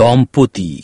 দম্পতি।